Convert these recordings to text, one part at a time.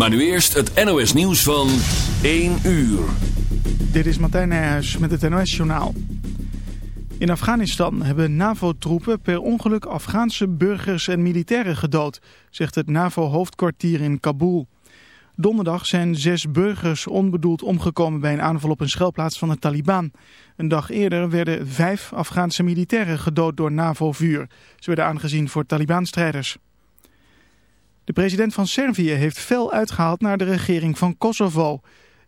Maar nu eerst het NOS nieuws van 1 uur. Dit is Martijn Nijhuis met het NOS journaal. In Afghanistan hebben NAVO-troepen per ongeluk Afghaanse burgers en militairen gedood, zegt het NAVO-hoofdkwartier in Kabul. Donderdag zijn zes burgers onbedoeld omgekomen bij een aanval op een schuilplaats van de Taliban. Een dag eerder werden vijf Afghaanse militairen gedood door NAVO-vuur. Ze werden aangezien voor Taliban-strijders. De president van Servië heeft fel uitgehaald naar de regering van Kosovo.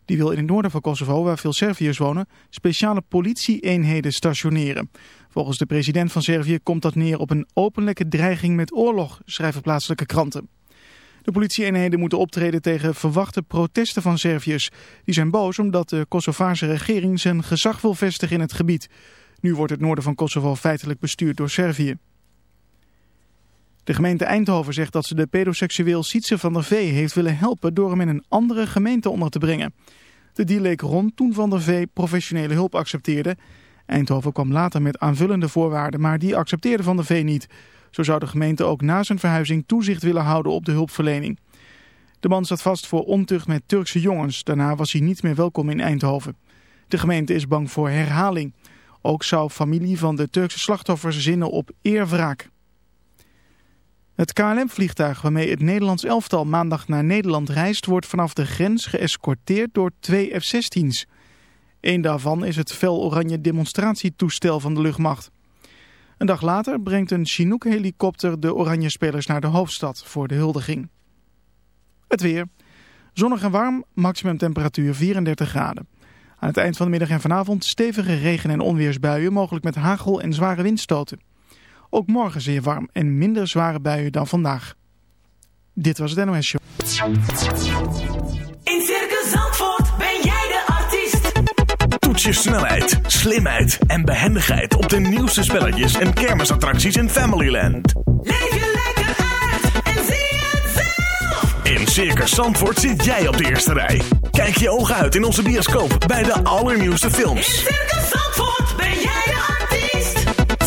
Die wil in het noorden van Kosovo, waar veel Serviërs wonen, speciale politie-eenheden stationeren. Volgens de president van Servië komt dat neer op een openlijke dreiging met oorlog, schrijven plaatselijke kranten. De politie-eenheden moeten optreden tegen verwachte protesten van Serviërs. Die zijn boos omdat de Kosovaarse regering zijn gezag wil vestigen in het gebied. Nu wordt het noorden van Kosovo feitelijk bestuurd door Servië. De gemeente Eindhoven zegt dat ze de pedoseksueel Sietse van der Vee heeft willen helpen door hem in een andere gemeente onder te brengen. De deal leek rond toen Van der Vee professionele hulp accepteerde. Eindhoven kwam later met aanvullende voorwaarden, maar die accepteerde Van der Vee niet. Zo zou de gemeente ook na zijn verhuizing toezicht willen houden op de hulpverlening. De man zat vast voor ontucht met Turkse jongens. Daarna was hij niet meer welkom in Eindhoven. De gemeente is bang voor herhaling. Ook zou familie van de Turkse slachtoffers zinnen op eerwraak. Het KLM-vliegtuig waarmee het Nederlands elftal maandag naar Nederland reist... wordt vanaf de grens geëscorteerd door twee F-16's. Eén daarvan is het fel oranje demonstratietoestel van de luchtmacht. Een dag later brengt een Chinook-helikopter de oranje spelers naar de hoofdstad voor de huldiging. Het weer. Zonnig en warm, maximum temperatuur 34 graden. Aan het eind van de middag en vanavond stevige regen- en onweersbuien, mogelijk met hagel en zware windstoten. Ook morgen zeer warm en minder zware buien dan vandaag. Dit was het NOS Show. In Circus Zandvoort ben jij de artiest. Toets je snelheid, slimheid en behendigheid op de nieuwste spelletjes en kermisattracties in Familyland. Leef je lekker uit en zie het zelf. In Circus Zandvoort zit jij op de eerste rij. Kijk je ogen uit in onze bioscoop bij de allernieuwste In films. Circus Zandvoort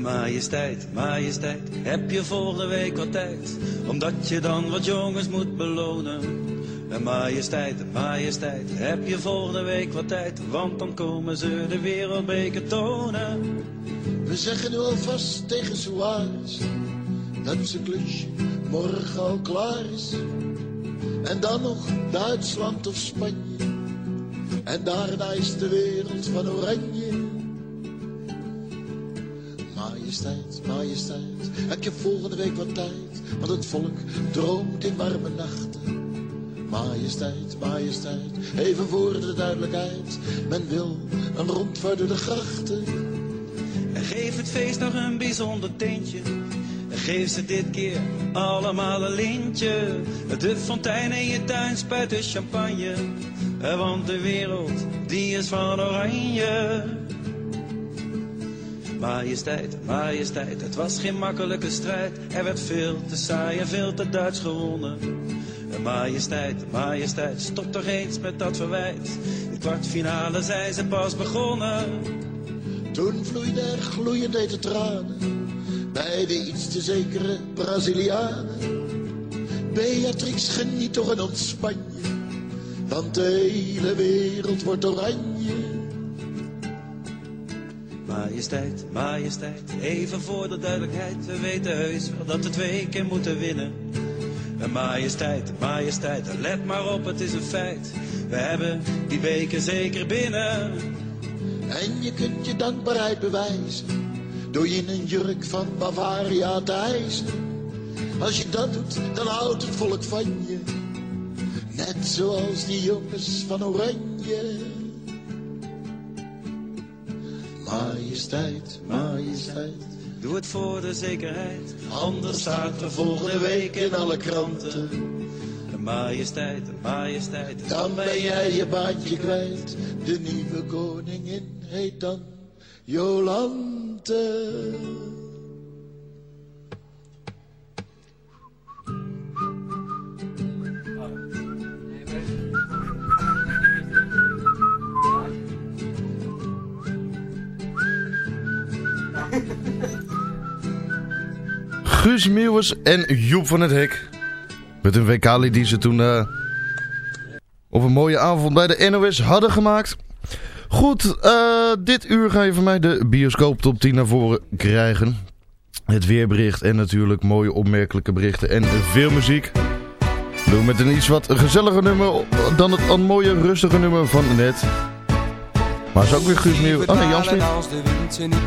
Majesteit, majesteit, heb je volgende week wat tijd? Omdat je dan wat jongens moet belonen. Majesteit, majesteit, heb je volgende week wat tijd? Want dan komen ze de wereldbeker tonen. We zeggen nu alvast tegen Suarez dat zijn klusje morgen al klaar is. En dan nog Duitsland of Spanje. En daarna is de wereld van oranje. Majesteit, majesteit, heb je volgende week wat tijd? Want het volk droomt in warme nachten. Majesteit, majesteit, even voor de duidelijkheid. Men wil een rondvaart door de grachten. En geef het feest nog een bijzonder tintje. En geef ze dit keer allemaal een lintje. De fontein in je tuin spuit de champagne. Want de wereld, die is van oranje. Majesteit, majesteit, het was geen makkelijke strijd. Er werd veel te saai en veel te Duits gewonnen. En Majesteit, majesteit, stop toch eens met dat verwijt. In kwartfinale zijn ze pas begonnen. Toen vloeide er gloeiend hete tranen bij de iets te zekere Brazilianen. Beatrix, geniet toch en ontspan je, want de hele wereld wordt oranje. Majesteit, majesteit, even voor de duidelijkheid. We weten heus wel dat we twee keer moeten winnen. En majesteit, majesteit, let maar op, het is een feit. We hebben die beker zeker binnen. En je kunt je dankbaarheid bewijzen door je in een jurk van Bavaria te hijsen. Als je dat doet, dan houdt het volk van je. Net zoals die jongens van Oranje. Majesteit, majesteit. Doe het voor de zekerheid. Anders staat er volgende week in alle kranten. majesteit, majesteit. Dan ben jij je baantje kwijt. De nieuwe koningin heet dan Jolante. Guus Meeuwers en Joep van het Hek. Met een WK die ze toen eh, op een mooie avond bij de NOS hadden gemaakt. Goed, eh, dit uur ga je van mij de bioscoop top 10 naar voren krijgen. Het weerbericht en natuurlijk mooie opmerkelijke berichten en veel muziek. Doen we met een iets wat gezelliger nummer dan het een mooie rustige nummer van net. Maar is ook weer Guus Meeuwers. Oh nee, Jan Smit.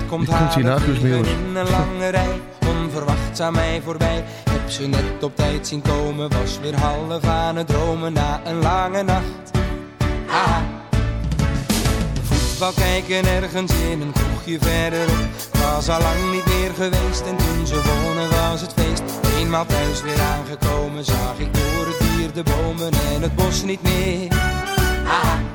Komt komt hierna, halen, Guus vliegen Onverwachts aan mij voorbij. Heb ze net op tijd zien komen, was weer half aan het dromen na een lange nacht. Haha. Voetbal kijken ergens in een kroegje verderop. Was al lang niet meer geweest en toen ze wonen was het feest. Eenmaal thuis weer aangekomen zag ik door het dier de bomen en het bos niet meer. Haha.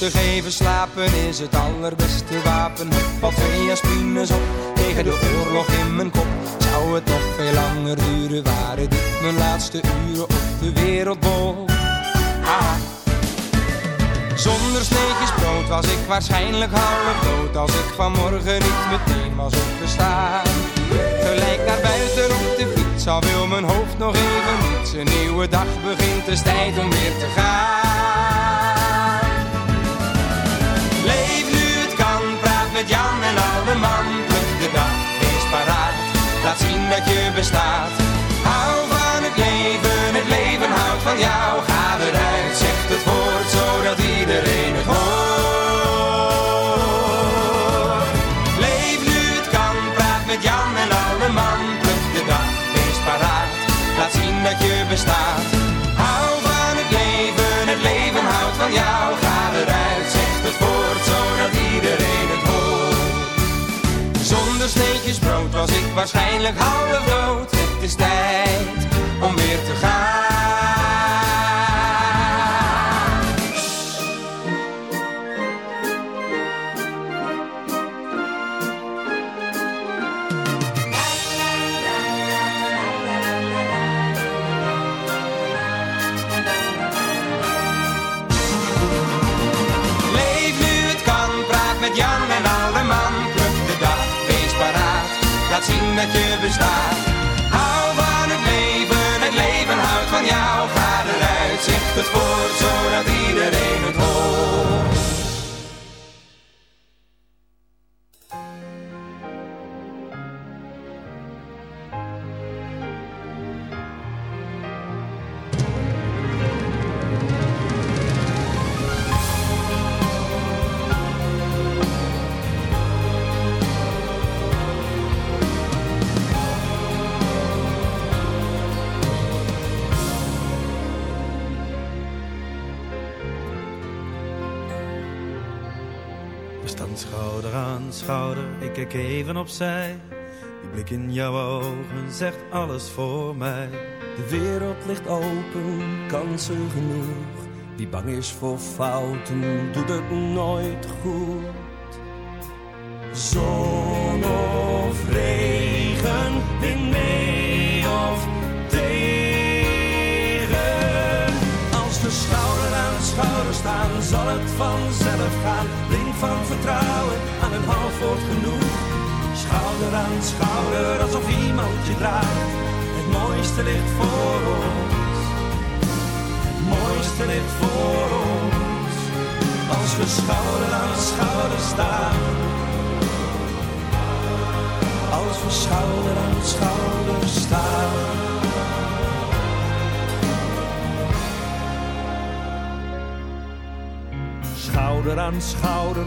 Rustig even slapen is het allerbeste wapen. Al twee aspines op tegen de oorlog in mijn kop. Zou het nog veel langer duren, waren dit mijn laatste uren op de wereldbol. Zonder sneetjes brood was ik waarschijnlijk half dood Als ik vanmorgen niet meteen was opgestaan. Gelijk naar buiten op de fiets Al wil mijn hoofd nog even niets Een nieuwe dag begint, het is tijd om weer te gaan bestaat waarschijnlijk half dood. Het is tijd Hou van het leven, het leven houdt van jou. Ga eruit, zeg het woord, zodat schouder, ik kijk even opzij. Die blik in jouw ogen zegt alles voor mij. De wereld ligt open, kansen genoeg. Wie bang is voor fouten, doet het nooit goed. Zon of regen, wind mee of tegen. Als we schouder aan schouder staan, zal het vanzelf gaan. Blink van vertrouwen, aan een half wordt genoeg. Schouder aan schouder, alsof iemand je draagt. Het mooiste ligt voor ons. Het mooiste ligt voor ons. Als we schouder aan schouder staan. als we schouder aan schouder staan. Schouder aan schouder,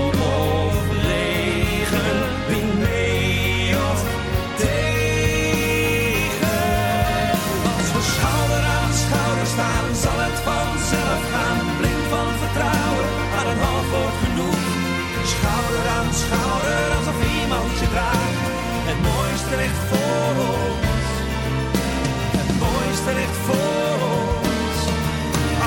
mooiste ligt voor ons. Het mooiste ligt voor ons.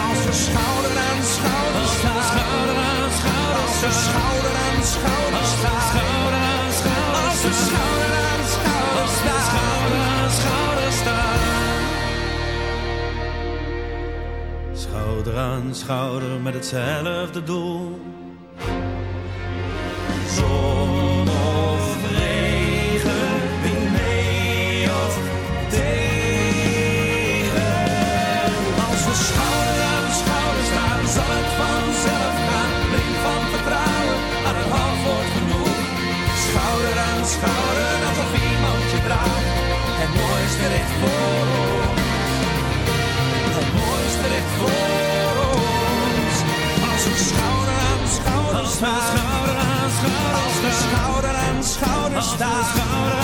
Als we schouder aan schouder staan. Schouder aan schouder Als we schouder aan schouder staan. Schouder aan schouder Als we schouder aan schouder staan. Schouder aan schouder staan. Schouder aan schouder met hetzelfde doel. Zon staan.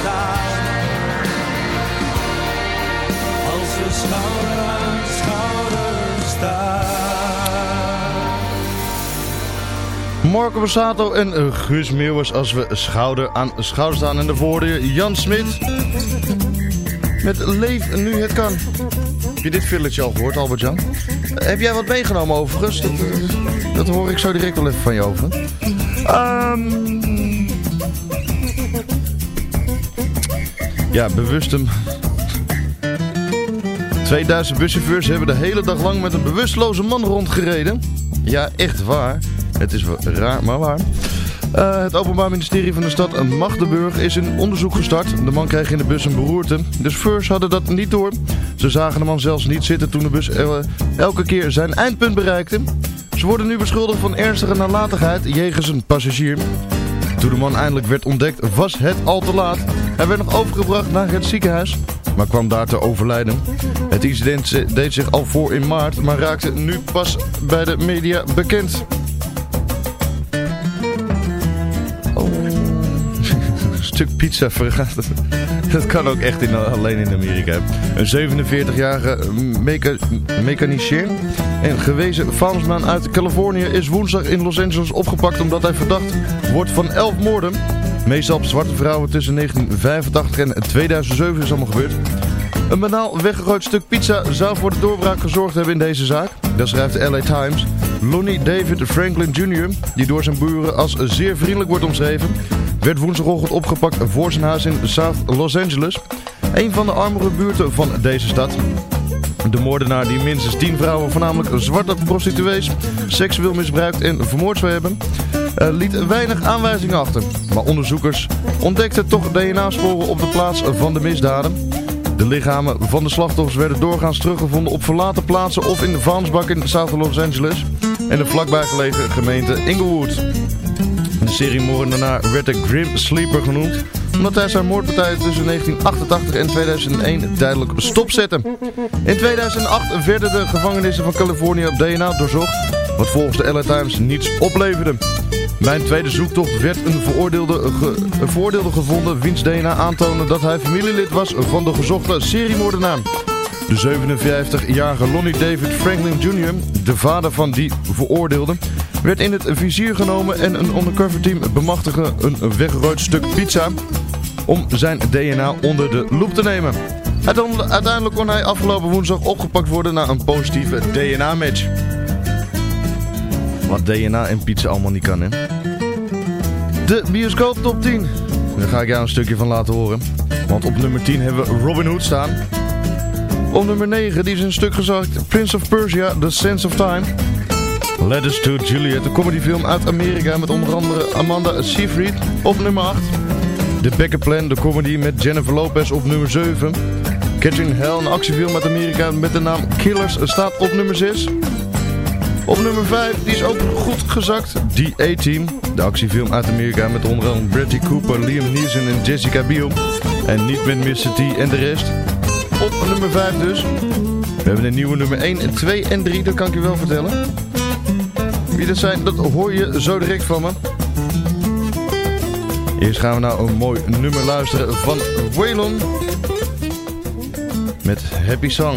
Staan. Als we schouder aan schouder staan. Marco Borsato en eh, Guus Meeuwers als we schouder aan schouder staan. En de woorden Jan Smit met Leef nu het kan. Heb je dit filletje al gehoord, Albert-Jan? Eh, heb jij wat meegenomen overigens? Dat, eh, dat hoor ik zo direct wel even van je over. Ehm, ja, bewust hem. 2000 buschauffeurs hebben de hele dag lang met een bewusteloze man rondgereden. Ja, echt waar. Het is raar, maar waar. Eh, het Openbaar Ministerie van de stad Magdeburg is een onderzoek gestart. De man kreeg in de bus een beroerte. De chauffeurs hadden dat niet door. Ze zagen de man zelfs niet zitten toen de bus eh, elke keer zijn eindpunt bereikte. Ze worden nu beschuldigd van ernstige nalatigheid jegens een passagier. Toen de man eindelijk werd ontdekt was het al te laat. Hij werd nog overgebracht naar het ziekenhuis, maar kwam daar te overlijden. Het incident deed zich al voor in maart, maar raakte nu pas bij de media bekend. Stuk pizza vergaat. Dat kan ook echt in, alleen in Amerika. Een 47-jarige mecha mechanicier en gewezen vuilnisman uit Californië is woensdag in Los Angeles opgepakt omdat hij verdacht wordt van 11 moorden. Meestal op zwarte vrouwen tussen 1985 en 2007 is allemaal gebeurd. Een banaal weggegooid stuk pizza zou voor de doorbraak gezorgd hebben in deze zaak. Dat schrijft de LA Times. Lonnie David Franklin Jr., die door zijn buren als zeer vriendelijk wordt omschreven, werd woensdagochtend opgepakt voor zijn huis in South Los Angeles. Een van de armere buurten van deze stad. De moordenaar die minstens 10 vrouwen, voornamelijk zwarte prostituees, seksueel misbruikt en vermoord zou hebben, eh, liet weinig aanwijzingen achter. Maar onderzoekers ontdekten toch DNA-sporen op de plaats van de misdaden. De lichamen van de slachtoffers werden doorgaans teruggevonden op verlaten plaatsen of in de vuilnisbak in South Los Angeles en de vlakbij gelegen gemeente Inglewood. De seriemoordenaar werd de Grim Sleeper genoemd, omdat hij zijn moordpartij tussen 1988 en 2001 tijdelijk stopzette. In 2008 werden de gevangenissen van Californië op DNA doorzocht, wat volgens de LA Times niets opleverde. Bij een tweede zoektocht werd een veroordeelde, een veroordeelde gevonden wiens DNA aantoonde dat hij familielid was van de gezochte seriemoordenaar. De 57-jarige Lonnie David Franklin Jr., de vader van die veroordeelde, werd in het vizier genomen en een undercover team bemachtigde een weggerooid stuk pizza om zijn DNA onder de loep te nemen. Uiteindelijk kon hij afgelopen woensdag opgepakt worden na een positieve DNA-match. Wat DNA en pizza allemaal niet kan, hè? De bioscoop top 10. Daar ga ik jou een stukje van laten horen. Want op nummer 10 hebben we Robin Hood staan. Op nummer 9, die is een stuk gezakt. Prince of Persia, The Sense of Time. Letters to Juliet, de comedyfilm uit Amerika met onder andere Amanda Seyfried. Op nummer 8. The Backup Plan, de comedy met Jennifer Lopez op nummer 7. Catching Hell, een actiefilm uit Amerika met de naam Killers, staat op nummer 6. Op nummer 5, die is ook goed gezakt, The A-Team. De actiefilm uit Amerika met onder andere Bradley Cooper, Liam Neeson en Jessica Biel. En niet met Mr. T en de rest. Op nummer 5 dus. We hebben een nieuwe nummer 1, 2 en 3, dat kan ik je wel vertellen. Dat zijn, dat hoor je zo direct van me. Eerst gaan we naar een mooi nummer luisteren van Waylon. Met Happy Song.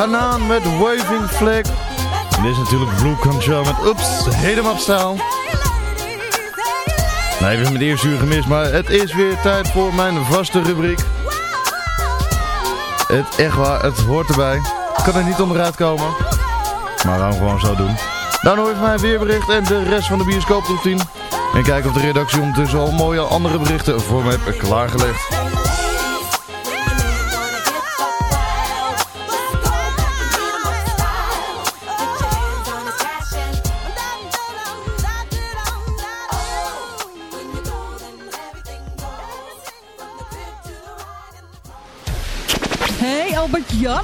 Kanaan met Waving Flag. En dit is natuurlijk Blue Control met Ups, helemaal stijl. Nou, even met eerste uur gemist, maar het is weer tijd voor mijn vaste rubriek. Het echt waar, het hoort erbij. Ik kan er niet onderuit komen. Maar gaan we gewoon zo doen. Dan hoor je van weerbericht en de rest van de bioscoop routine. En kijk of de redactie ondertussen al mooie andere berichten voor me heeft klaargelegd.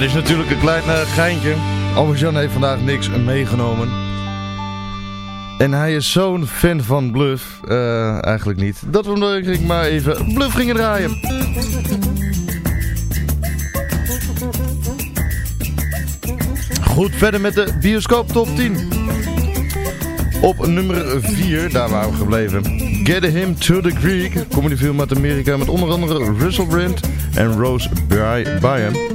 dit is natuurlijk een klein eh, geintje. Albert-Jan heeft vandaag niks meegenomen. En hij is zo'n fan van Bluff. Eh, eigenlijk niet. Dat we ik maar even Bluff gingen draaien. Goed, verder met de bioscoop top 10. Op nummer 4, daar waren we gebleven. Get Him to the Greek, comedy film uit Amerika met onder andere Russell Brand en Rose By Byam.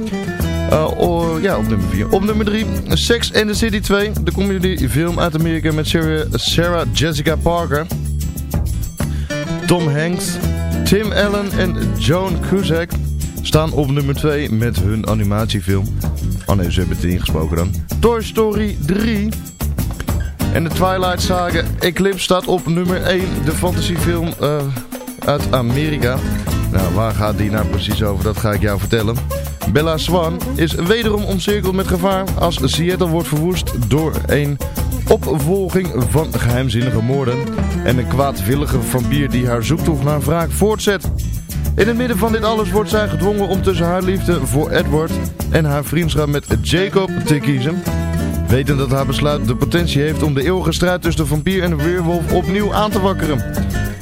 Oh, ja, op nummer 4. Op nummer 3, Sex and the City 2. De comedyfilm uit Amerika met Sarah, Jessica Parker. Tom Hanks, Tim Allen en Joan Cusack staan op nummer 2 met hun animatiefilm. Oh nee, ze hebben het ingesproken dan. Toy Story 3. En de Twilight Saga Eclipse staat op nummer 1. De fantasyfilm uh, uit Amerika. Nou, waar gaat die nou precies over? Dat ga ik jou vertellen. Bella Swan is wederom omcirkeld met gevaar als Seattle wordt verwoest door een opvolging van geheimzinnige moorden en een kwaadwillige vampier die haar zoektocht naar wraak voortzet. In het midden van dit alles wordt zij gedwongen om tussen haar liefde voor Edward en haar vriendschap met Jacob te kiezen. Wetend dat haar besluit de potentie heeft om de eeuwige strijd tussen de vampier en de weerwolf opnieuw aan te wakkeren.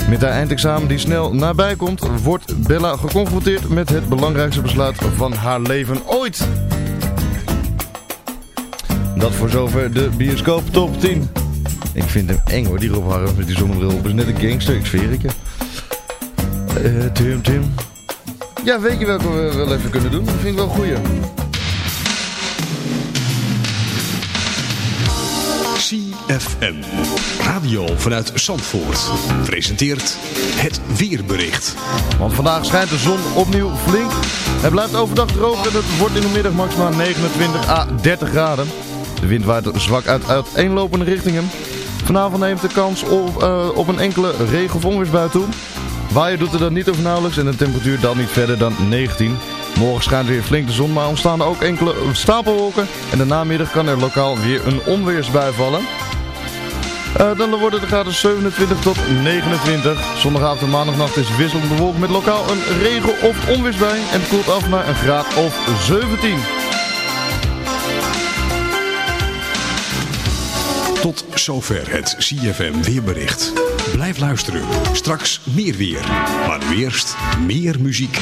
Met haar eindexamen die snel nabij komt, wordt Bella geconfronteerd met het belangrijkste besluit van haar leven ooit. Dat voor zover de bioscoop top 10. Ik vind hem eng hoor, die Rob Harms met die zonnebril op. is net een gangster, ik zweer ik je. Uh, Tim, Tim. Ja, weet je welke we wel even kunnen doen? Dat vind ik wel goeie. CFM. Radio vanuit Zandvoort. Presenteert het weerbericht. Want vandaag schijnt de zon opnieuw flink. Het blijft overdag droog en het wordt in de middag maximaal 29 à 30 graden. De wind waait zwak uit uiteenlopende richtingen. Vanavond neemt de kans op, uh, op een enkele regen- of onweersbui toe. Waaien doet er dan niet over nauwelijks en de temperatuur dan niet verder dan 19. Morgen schijnt weer flink de zon, maar ontstaan ook enkele stapelwolken. En de namiddag kan er lokaal weer een onweersbui vallen. Uh, dan wordt het de graden 27 tot 29. Zondagavond en maandagnacht is wisselend bewolkt met lokaal een regen- of onweersbui. En het koelt af naar een graad of 17. Tot zover het CFM weerbericht. Blijf luisteren. Straks meer weer. Maar nu eerst meer muziek.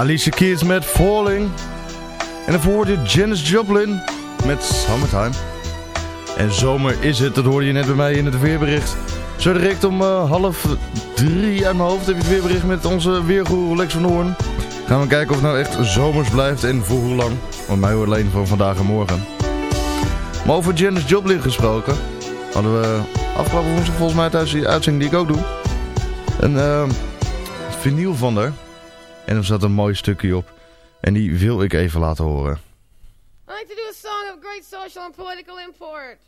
Alicia Keys met Falling. En dan hoorde Janis Joplin met Summertime. En zomer is het, dat hoorde je net bij mij in het weerbericht. Zo direct om eh, half drie uit mijn hoofd heb je het weerbericht met onze weergoer Lex van Hoorn. Gaan we kijken of het nou echt zomers blijft en voor hoe lang. Want mij hoort alleen van vandaag en morgen. Maar over Janis Joplin gesproken. Hadden we afgelopen woensdag volgens mij tijdens die uitzending die ik ook doe. Een vinyl van haar. En er zat een mooi stukje op. En die wil ik even laten horen. I like to do a song of great social and political import.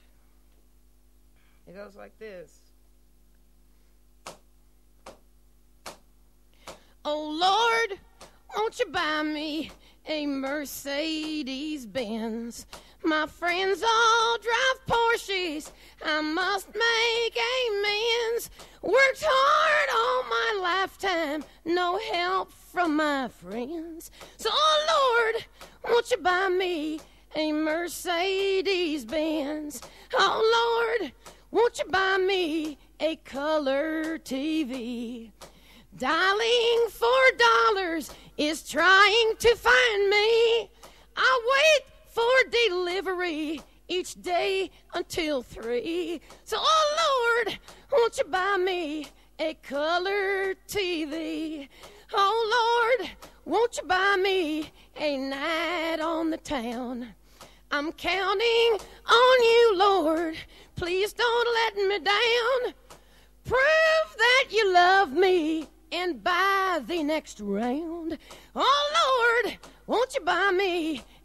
It goes like this. Oh Lord, won't you buy me a Mercedes Benz? My friends all drive Porsches. I must make amends. Worked hard all my lifetime, no help from my friends. So, oh Lord, won't you buy me a Mercedes Benz? Oh Lord, won't you buy me a color TV? Dialing for dollars is trying to find me. I wait for delivery each day until three. So, oh Lord, won't you buy me a color TV? Oh Lord, won't you buy me a night on the town? I'm counting on you, Lord. Please don't let me down. Prove that you love me and buy the next round. Oh Lord, won't you buy me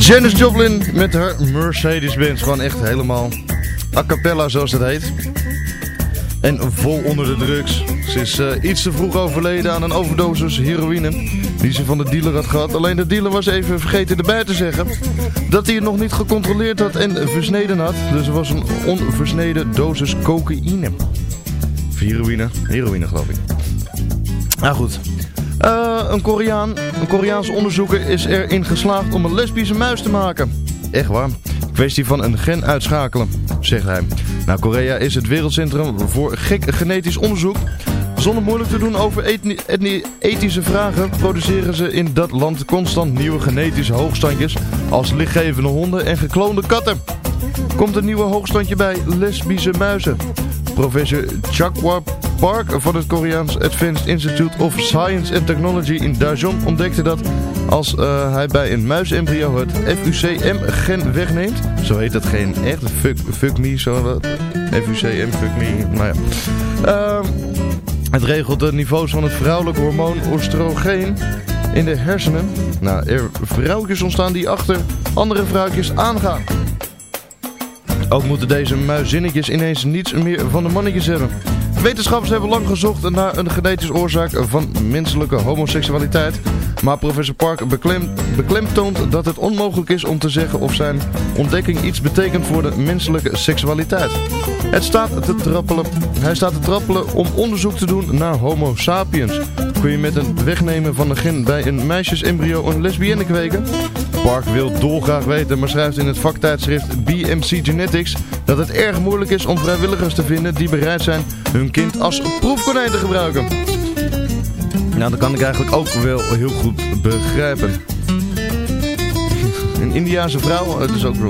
Janis Joplin met haar Mercedes-Benz. Gewoon echt helemaal a cappella zoals het heet. En vol onder de drugs. Ze is eh, iets te vroeg overleden aan een overdosis heroïne die ze van de dealer had gehad. Alleen de dealer was even vergeten erbij te zeggen dat hij het nog niet gecontroleerd had en versneden had. Dus er was een onversneden dosis cocaïne. Of heroïne. Heroïne geloof ik. Nou goed. Eh, een, Koreaan, een Koreaans onderzoeker is erin geslaagd om een lesbische muis te maken. Echt waar. Kwestie van een gen uitschakelen, zegt hij. Nou, Korea is het wereldcentrum voor gek genetisch onderzoek. Zonder moeilijk te doen over ethische vragen produceren ze in dat land constant nieuwe genetische hoogstandjes als lichtgevende honden en gekloonde katten. Komt een nieuwe hoogstandje bij lesbische muizen. Professor Chakwa Park van het Koreaans Advanced Institute of Science and Technology in Daejeon ontdekte dat als eh, hij bij een muisembryo het FUCM-gen wegneemt, zo heet dat geen echt, fuck, fuck me, zo dat, FUCM, fuck me, nou ja. Ehm, het regelt de niveaus van het vrouwelijke hormoon oestrogeen in de hersenen. Nou, er vrouwtjes ontstaan die achter andere vrouwtjes aangaan. Ook moeten deze muizinnetjes ineens niets meer van de mannetjes hebben. Wetenschappers hebben lang gezocht naar een genetische oorzaak van menselijke homoseksualiteit. Maar professor Park beklem, beklemtoont dat het onmogelijk is om te zeggen of zijn ontdekking iets betekent voor de menselijke seksualiteit. Het staat te trappelen, hij staat te trappelen om onderzoek te doen naar homo sapiens. Kun je met een wegnemen van een gen bij een meisjesembryo een lesbienne kweken? Park wil dolgraag weten, maar schrijft in het vaktijdschrift BMC Genetics dat het erg moeilijk is om vrijwilligers te vinden die bereid zijn hun kind als proefkonijn te gebruiken. Nou, dat kan ik eigenlijk ook wel heel goed begrijpen. Een Indiaanse vrouw, het is ook eh,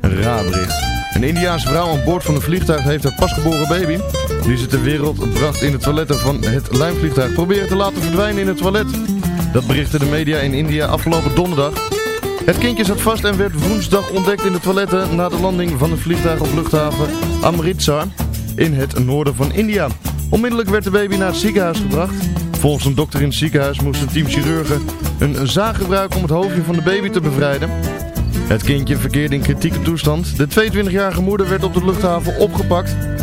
een raar bericht. Een Indiaanse vrouw aan boord van een vliegtuig heeft haar pasgeboren baby, die ze ter wereld bracht in de toiletten van het lijnvliegtuig, proberen te laten verdwijnen in het toilet. Dat berichten de media in India afgelopen donderdag. Het kindje zat vast en werd woensdag ontdekt in de toiletten na de landing van het vliegtuig op luchthaven Amritsar in het noorden van India. Onmiddellijk werd de baby naar het ziekenhuis gebracht. Volgens een dokter in het ziekenhuis moest een team chirurgen een zaag gebruiken om het hoofdje van de baby te bevrijden. Het kindje verkeerde in kritieke toestand. De 22-jarige moeder werd op de luchthaven opgepakt.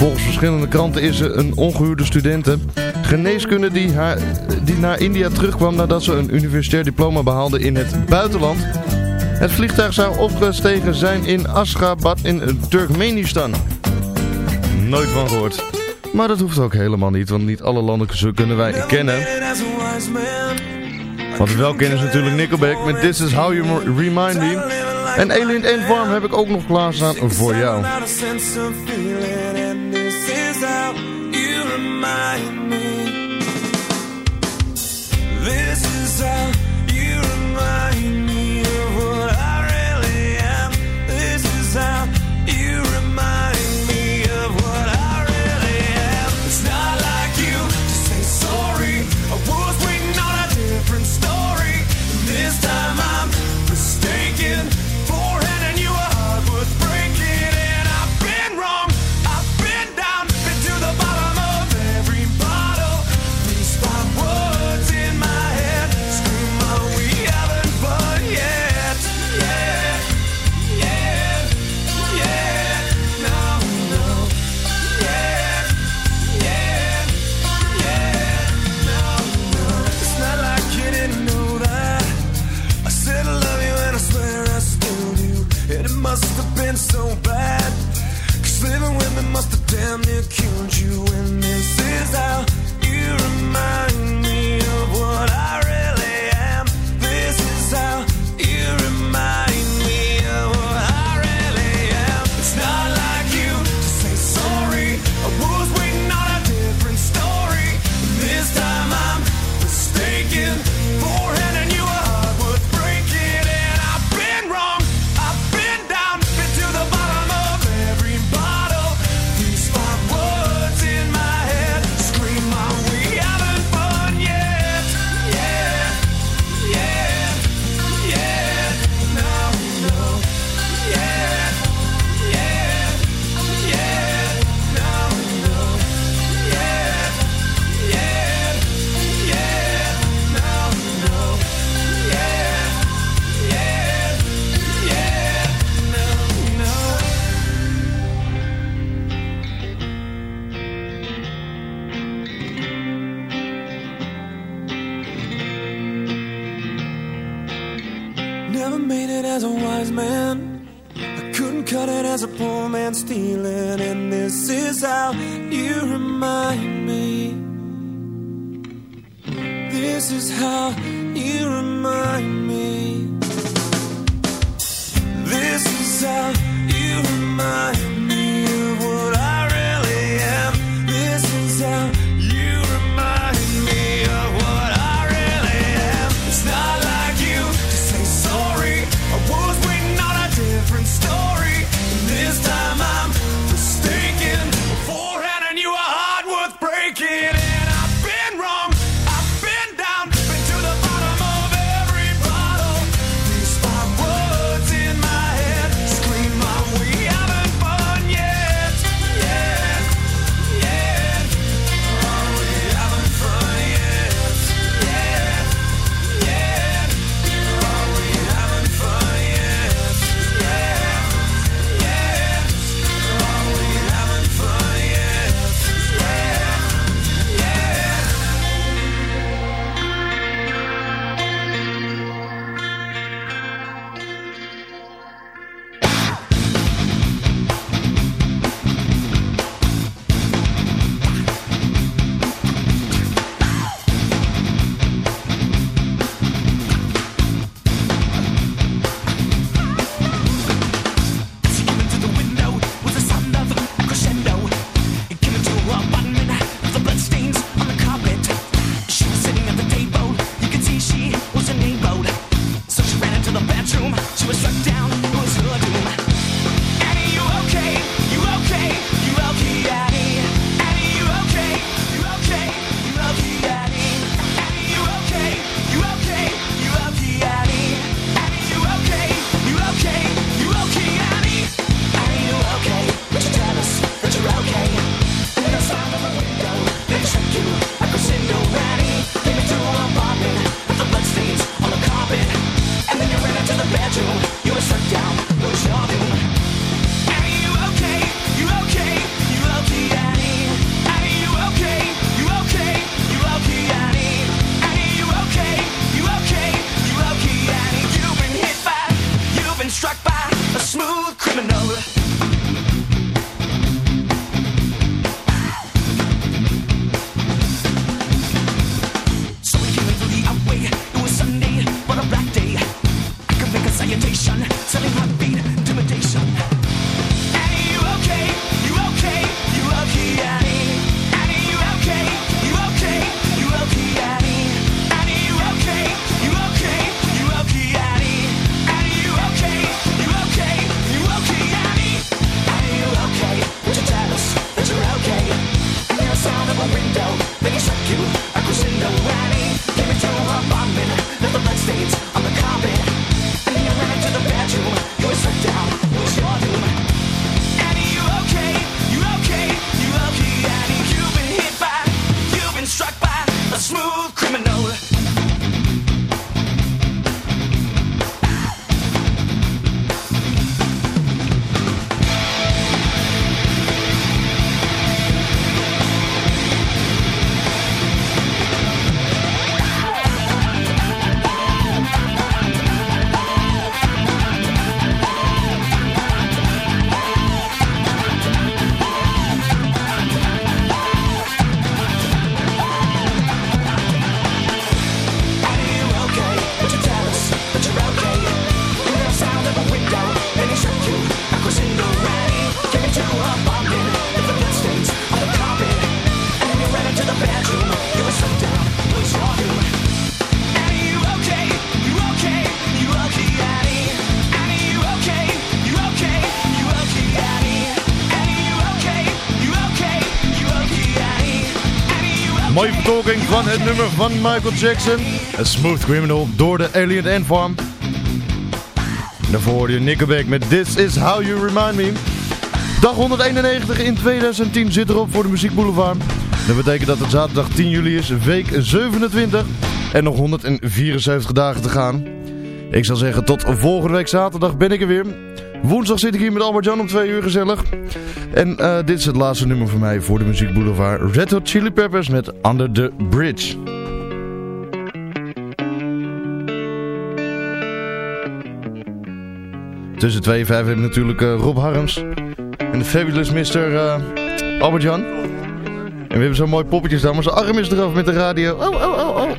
Volgens verschillende kranten is ze een ongehuwde studente geneeskunde die, haar, die naar India terugkwam nadat ze een universitair diploma behaalde in het buitenland. Het vliegtuig zou opgestegen zijn in Ashgabat in Turkmenistan. Nooit van gehoord. Maar dat hoeft ook helemaal niet, want niet alle landen kunnen wij kennen. Wat we wel kennen is natuurlijk Nickelback met This Is How You Remind Me. En Alien Ant Farm heb ik ook nog klaarstaan voor jou. vertolking van het nummer van Michael Jackson. A Smooth Criminal door de Alien Farm. Daarvoor hoorde je Nickelback met This Is How You Remind Me. Dag 191 in 2010 zit erop voor de Muziek Boulevard. Dat betekent dat het zaterdag 10 juli is, week 27. En nog 174 dagen te gaan. Ik zal zeggen, tot volgende week zaterdag ben ik er weer. Woensdag zit ik hier met Albert-Jan om 2 uur gezellig. En eh, dit is het laatste nummer van mij voor de Muziek Boulevard. Red Hot Chili Peppers met Under the Bridge. Tussen 2 en 5 hebben natuurlijk eh, Rob Harms. En de Fabulous Mr. Uh, eh, Albert Jan. En we hebben zo'n mooi poppetje staan, maar zijn arm is eraf met de radio. Oh, oh, oh. oh.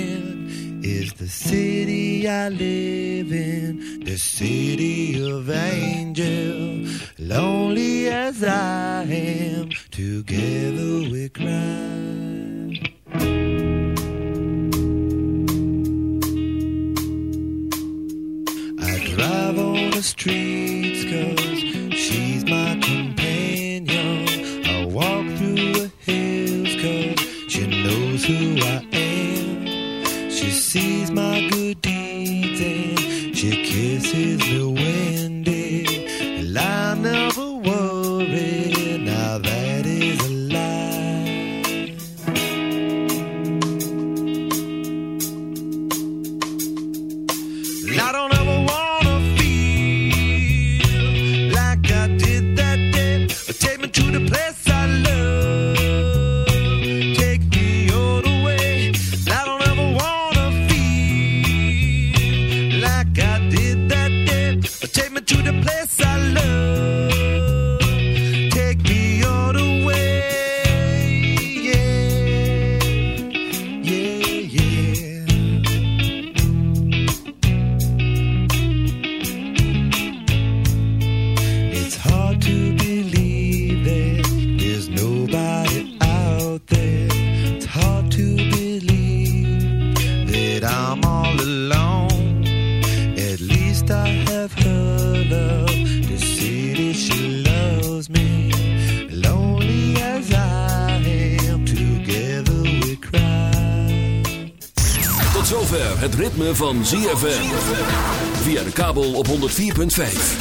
in is the city I live in, the city of angel. Lonely as I am, together we cry. I drive on the street 5.